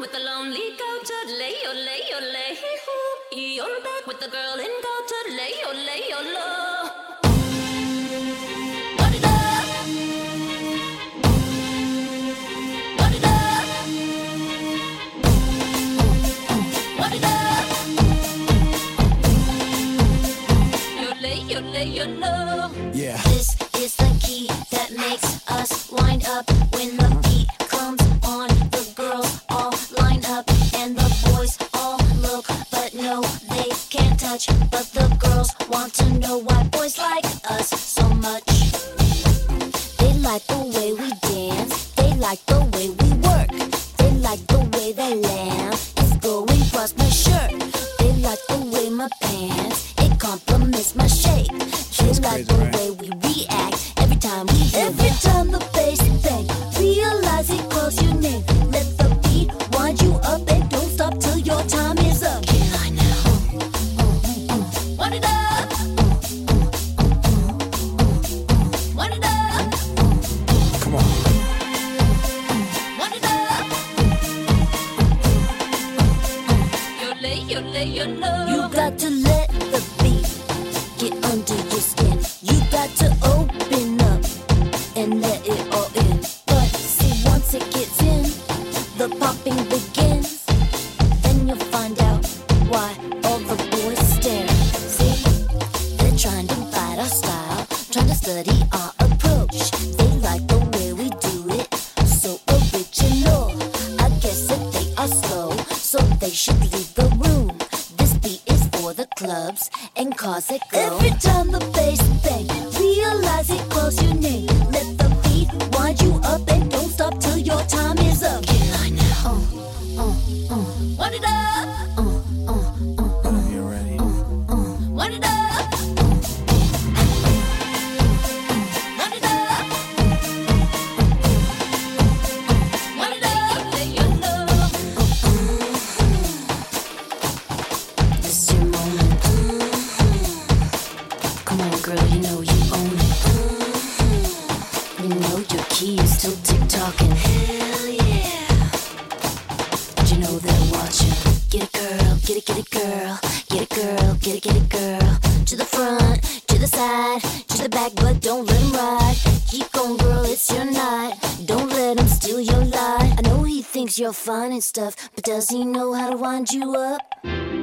with the lonely goat, lay, oh, lay, oh, lay, hoo. You're back with the girl in goat, lay, oh, lay, oh, low. What it up? What it up? What it up? You lay, lay, low. Yeah. This is the key that makes us wind up when the no, they can't touch. But the girls want to know why boys like us so much. They like the way we dance, they like the way we work, they like the way that lamb is going across my shirt. They like the way my pants, You got to let the beat get under your skin. You got to open up and let it all in. But see, once it gets in, the popping begins. Then you'll find out why all the boys stare. See, they're trying to fight our style, trying to study our approach. They like the way we do it, so original. I guess that they are slow, so they should leave the clubs and cause it go. Every time the bass bang, realize it calls your name. Let the beat wind you up is tick tocking. Hell yeah. But you know they're watching. Get it, girl, get it, get it, girl. Get it, girl, get it, get it, girl. To the front, to the side, to the back, but don't let him ride. Keep going, girl, it's your night. Don't let him steal your light. I know he thinks you're fine and stuff, but does he know how to wind you up?